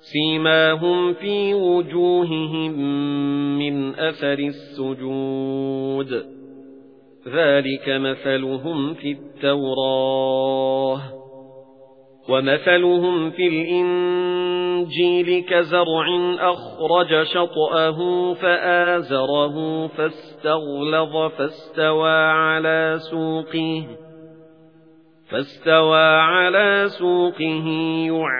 سيماهم في وجوههم من أثر السجود. ذلك مثلهم في التوراة. ومثلهم في الإنجيل كزرع أخرج شطأه فآزره فاستغلظ فاستوى على سوقه فاستوى على سوقه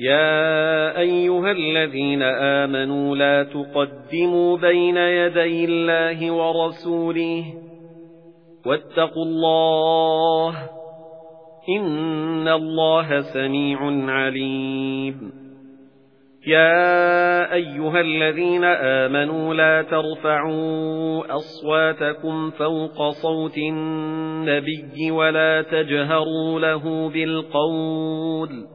يا أيها الذين آمنوا لا تقدموا بين يدي الله ورسوله واتقوا الله إن الله سميع عليم. يا أيها الذين آمنوا لا ترفعوا أصواتكم فوق صوت النبي ولا تجهروا له بالقول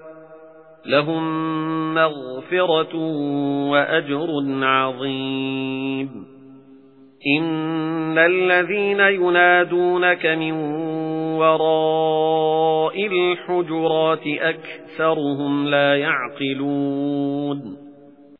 لهم مغفرة وأجر عظيم. إن الذين ينادونك من وراء الحجرات أكثرهم لا يعقلون.